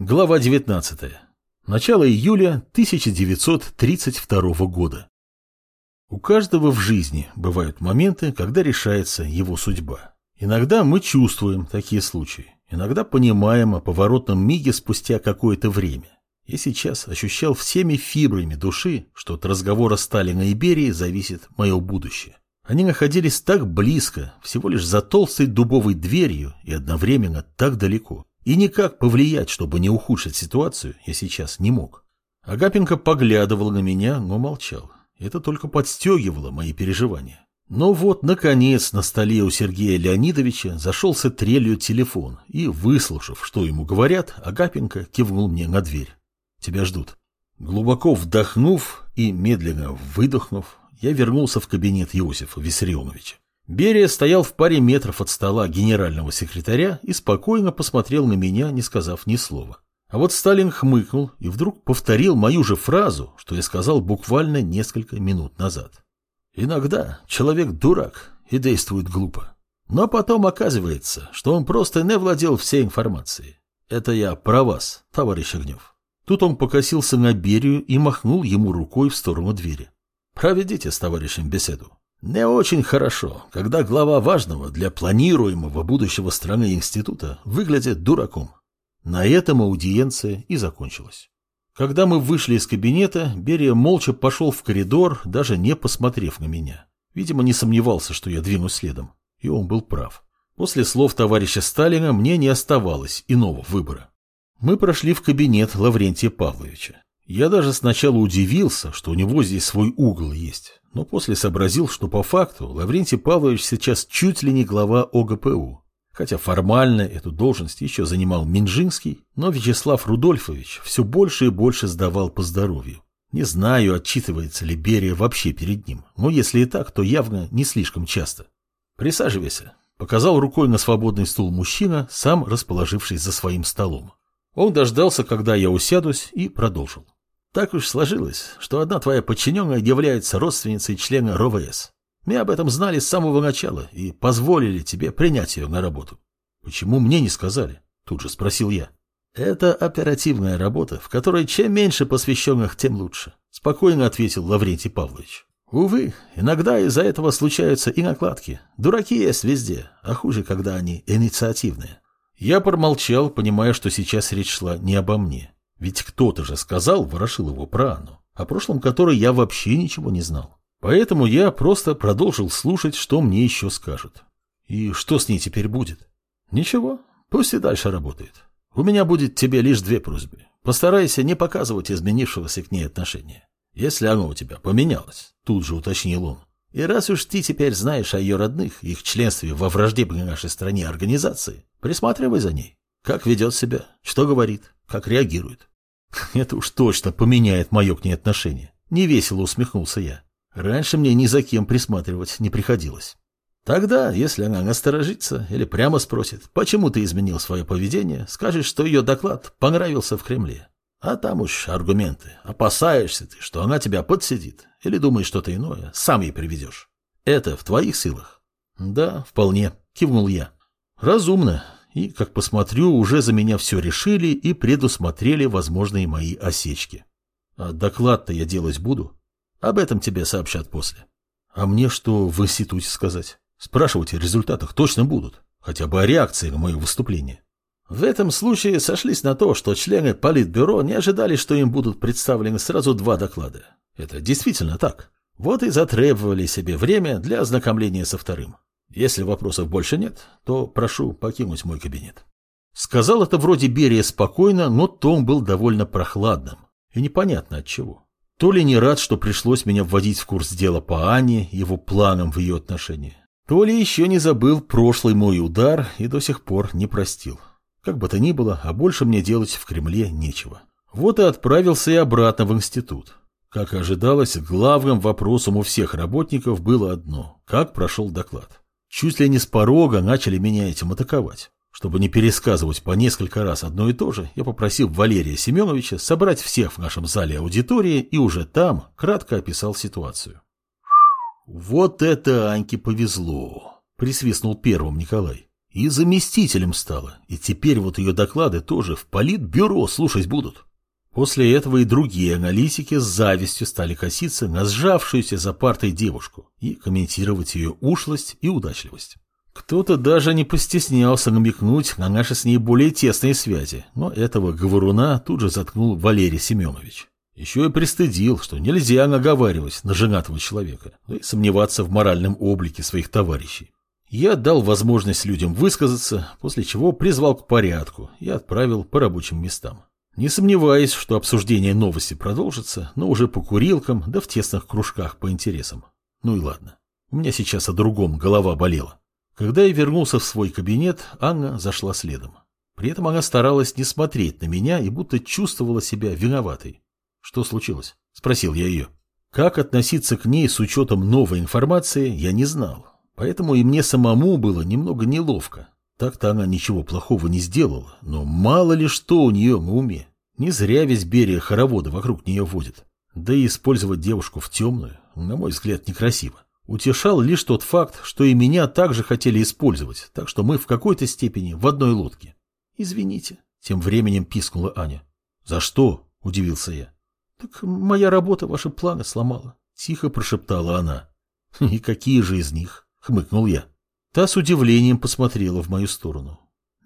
Глава 19. Начало июля 1932 года. У каждого в жизни бывают моменты, когда решается его судьба. Иногда мы чувствуем такие случаи, иногда понимаем о поворотном миге спустя какое-то время. Я сейчас ощущал всеми фибрами души, что от разговора Сталина и Берии зависит мое будущее. Они находились так близко, всего лишь за толстой дубовой дверью и одновременно так далеко. И никак повлиять, чтобы не ухудшить ситуацию, я сейчас не мог. Агапенко поглядывал на меня, но молчал. Это только подстегивало мои переживания. Но вот, наконец, на столе у Сергея Леонидовича зашелся трелью телефон, и, выслушав, что ему говорят, Агапенко кивнул мне на дверь. «Тебя ждут». Глубоко вдохнув и медленно выдохнув, я вернулся в кабинет Иосифа Виссарионовича. Берия стоял в паре метров от стола генерального секретаря и спокойно посмотрел на меня, не сказав ни слова. А вот Сталин хмыкнул и вдруг повторил мою же фразу, что я сказал буквально несколько минут назад. Иногда человек дурак и действует глупо. Но потом оказывается, что он просто не владел всей информацией. Это я про вас, товарищ Огнев. Тут он покосился на Берию и махнул ему рукой в сторону двери. Проведите с товарищем беседу. Не очень хорошо, когда глава важного для планируемого будущего страны института выглядит дураком. На этом аудиенция и закончилась. Когда мы вышли из кабинета, Берия молча пошел в коридор, даже не посмотрев на меня. Видимо, не сомневался, что я двинусь следом. И он был прав. После слов товарища Сталина мне не оставалось иного выбора. Мы прошли в кабинет Лаврентия Павловича. Я даже сначала удивился, что у него здесь свой угол есть но после сообразил, что по факту Лаврентий Павлович сейчас чуть ли не глава ОГПУ. Хотя формально эту должность еще занимал Минжинский, но Вячеслав Рудольфович все больше и больше сдавал по здоровью. Не знаю, отчитывается ли Берия вообще перед ним, но если и так, то явно не слишком часто. «Присаживайся», — показал рукой на свободный стул мужчина, сам расположившись за своим столом. Он дождался, когда я усядусь, и продолжил. Так уж сложилось, что одна твоя подчиненная является родственницей члена РОВС. Мы об этом знали с самого начала и позволили тебе принять ее на работу. Почему мне не сказали? Тут же спросил я. Это оперативная работа, в которой чем меньше посвященных, тем лучше. Спокойно ответил Лаврентий Павлович. Увы, иногда из-за этого случаются и накладки. Дураки есть везде, а хуже, когда они инициативные. Я промолчал, понимая, что сейчас речь шла не обо мне. Ведь кто-то же сказал Ворошилову про Анну, о прошлом которой я вообще ничего не знал. Поэтому я просто продолжил слушать, что мне еще скажут. И что с ней теперь будет? Ничего, пусть и дальше работает. У меня будет тебе лишь две просьбы. Постарайся не показывать изменившегося к ней отношения. Если оно у тебя поменялось, тут же уточнил он. И раз уж ты теперь знаешь о ее родных, их членстве во враждебной нашей стране организации, присматривай за ней. Как ведет себя, что говорит, как реагирует. Это уж точно поменяет мое к ней отношение. Невесело усмехнулся я. Раньше мне ни за кем присматривать не приходилось. Тогда, если она насторожится или прямо спросит, почему ты изменил свое поведение, скажешь, что ее доклад понравился в Кремле. А там уж аргументы. Опасаешься ты, что она тебя подсидит, или думаешь что-то иное, сам ей приведешь. Это в твоих силах? Да, вполне, кивнул я. Разумно. И, как посмотрю, уже за меня все решили и предусмотрели возможные мои осечки. А доклад-то я делать буду. Об этом тебе сообщат после. А мне что в институте сказать? Спрашивать о результатах точно будут. Хотя бы о реакции на мое выступление. В этом случае сошлись на то, что члены Политбюро не ожидали, что им будут представлены сразу два доклада. Это действительно так. Вот и затребовали себе время для ознакомления со вторым. Если вопросов больше нет, то прошу покинуть мой кабинет. Сказал это вроде Берия спокойно, но тон был довольно прохладным. И непонятно от чего. То ли не рад, что пришлось меня вводить в курс дела по Анне, его планам в ее отношении, то ли еще не забыл прошлый мой удар и до сих пор не простил. Как бы то ни было, а больше мне делать в Кремле нечего. Вот и отправился и обратно в институт. Как и ожидалось, главным вопросом у всех работников было одно – как прошел доклад. Чуть ли не с порога начали меня этим атаковать. Чтобы не пересказывать по несколько раз одно и то же, я попросил Валерия Семеновича собрать всех в нашем зале аудитории и уже там кратко описал ситуацию. «Вот это Аньке повезло!» – присвистнул первым Николай. И заместителем стала, и теперь вот ее доклады тоже в политбюро слушать будут. После этого и другие аналитики с завистью стали коситься на сжавшуюся за партой девушку и комментировать ее ушлость и удачливость. Кто-то даже не постеснялся намекнуть на наши с ней более тесные связи, но этого говоруна тут же заткнул Валерий Семенович. Еще и пристыдил, что нельзя наговаривать на женатого человека, да и сомневаться в моральном облике своих товарищей. Я дал возможность людям высказаться, после чего призвал к порядку и отправил по рабочим местам. Не сомневаясь, что обсуждение новости продолжится, но уже по курилкам, да в тесных кружках по интересам. Ну и ладно. У меня сейчас о другом голова болела. Когда я вернулся в свой кабинет, Анна зашла следом. При этом она старалась не смотреть на меня и будто чувствовала себя виноватой. «Что случилось?» – спросил я ее. Как относиться к ней с учетом новой информации, я не знал. Поэтому и мне самому было немного неловко. Так-то она ничего плохого не сделала, но мало ли что у нее на уме. Не зря весь Берия хороводы вокруг нее водит. Да и использовать девушку в темную, на мой взгляд, некрасиво. Утешал лишь тот факт, что и меня также хотели использовать, так что мы в какой-то степени в одной лодке. «Извините», — тем временем пискнула Аня. «За что?» — удивился я. «Так моя работа ваши планы сломала», — тихо прошептала она. «И какие же из них?» — хмыкнул я. Та с удивлением посмотрела в мою сторону.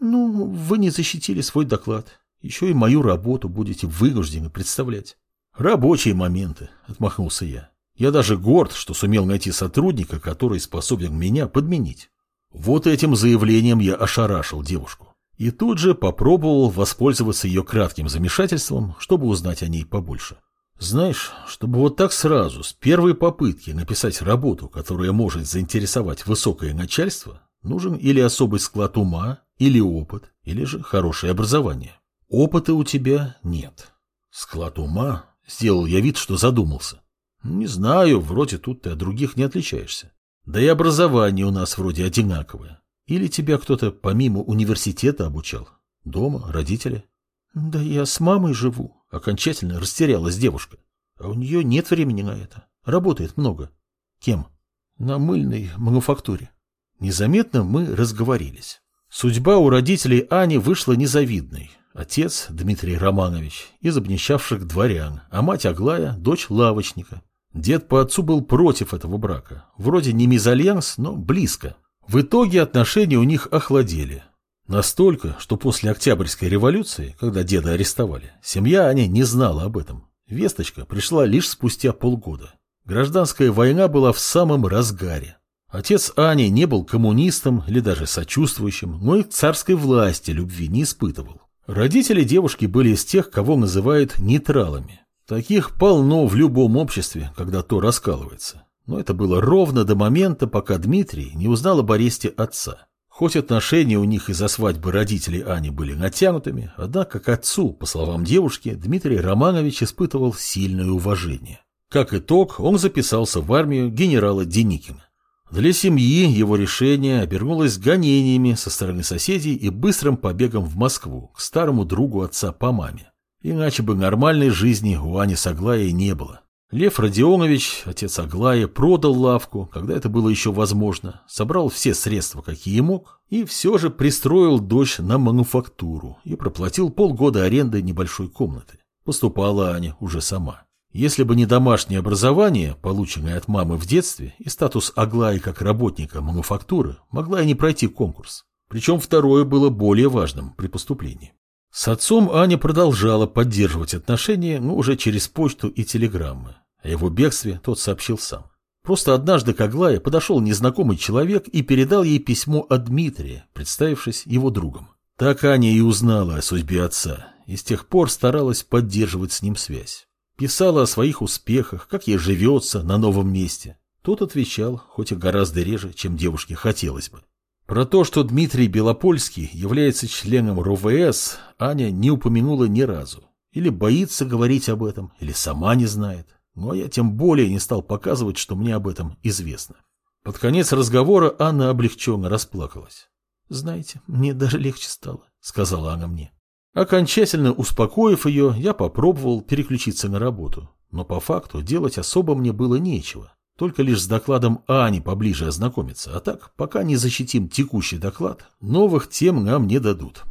«Ну, вы не защитили свой доклад. Еще и мою работу будете вынуждены представлять». «Рабочие моменты», — отмахнулся я. «Я даже горд, что сумел найти сотрудника, который способен меня подменить». Вот этим заявлением я ошарашил девушку. И тут же попробовал воспользоваться ее кратким замешательством, чтобы узнать о ней побольше. Знаешь, чтобы вот так сразу, с первой попытки написать работу, которая может заинтересовать высокое начальство, нужен или особый склад ума, или опыт, или же хорошее образование. Опыта у тебя нет. Склад ума? Сделал я вид, что задумался. Не знаю, вроде тут ты от других не отличаешься. Да и образование у нас вроде одинаковое. Или тебя кто-то помимо университета обучал? Дома, родители? Да я с мамой живу, Окончательно растерялась девушка. А у нее нет времени на это. Работает много. Кем? На мыльной мануфактуре. Незаметно мы разговорились. Судьба у родителей Ани вышла незавидной. Отец Дмитрий Романович из обнищавших дворян, а мать Аглая – дочь лавочника. Дед по отцу был против этого брака. Вроде не мезальянс, но близко. В итоге отношения у них охладели. Настолько, что после Октябрьской революции, когда деда арестовали, семья Ани не знала об этом. Весточка пришла лишь спустя полгода. Гражданская война была в самом разгаре. Отец Ани не был коммунистом или даже сочувствующим, но и к царской власти любви не испытывал. Родители девушки были из тех, кого называют нейтралами. Таких полно в любом обществе, когда то раскалывается. Но это было ровно до момента, пока Дмитрий не узнал об аресте отца. Хоть отношения у них из-за свадьбы родителей Ани были натянутыми, однако к отцу, по словам девушки, Дмитрий Романович испытывал сильное уважение. Как итог, он записался в армию генерала Деникина. Для семьи его решение обернулось гонениями со стороны соседей и быстрым побегом в Москву к старому другу отца по маме. Иначе бы нормальной жизни у Ани с не было. Лев Родионович, отец Аглая, продал лавку, когда это было еще возможно, собрал все средства, какие мог, и все же пристроил дочь на мануфактуру и проплатил полгода аренды небольшой комнаты. Поступала Аня уже сама. Если бы не домашнее образование, полученное от мамы в детстве, и статус Аглаи как работника мануфактуры, могла и не пройти конкурс. Причем второе было более важным при поступлении. С отцом Аня продолжала поддерживать отношения, но уже через почту и телеграммы. О его бегстве тот сообщил сам. Просто однажды к Аглае подошел незнакомый человек и передал ей письмо от Дмитрия, представившись его другом. Так Аня и узнала о судьбе отца, и с тех пор старалась поддерживать с ним связь. Писала о своих успехах, как ей живется на новом месте. Тот отвечал, хоть и гораздо реже, чем девушке хотелось бы. Про то, что Дмитрий Белопольский является членом РОВС, Аня не упомянула ни разу. Или боится говорить об этом, или сама не знает. Но я тем более не стал показывать, что мне об этом известно. Под конец разговора Анна облегченно расплакалась. «Знаете, мне даже легче стало», — сказала она мне. Окончательно успокоив ее, я попробовал переключиться на работу. Но по факту делать особо мне было нечего. Только лишь с докладом Ани поближе ознакомиться, а так, пока не защитим текущий доклад, новых тем нам не дадут.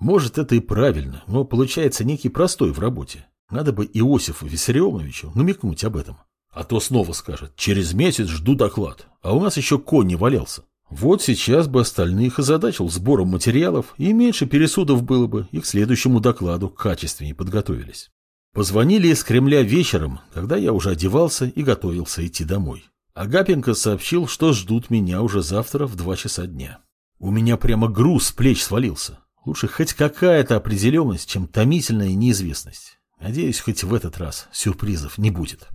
Может, это и правильно, но получается некий простой в работе. Надо бы Иосифу Виссарионовичу намекнуть об этом. А то снова скажет, через месяц жду доклад, а у нас еще конь не валялся. Вот сейчас бы остальных озадачил сбором материалов, и меньше пересудов было бы, и к следующему докладу качественнее подготовились. Позвонили из Кремля вечером, когда я уже одевался и готовился идти домой. Агапенко сообщил, что ждут меня уже завтра в два часа дня. У меня прямо груз с плеч свалился. Лучше хоть какая-то определенность, чем томительная неизвестность. Надеюсь, хоть в этот раз сюрпризов не будет.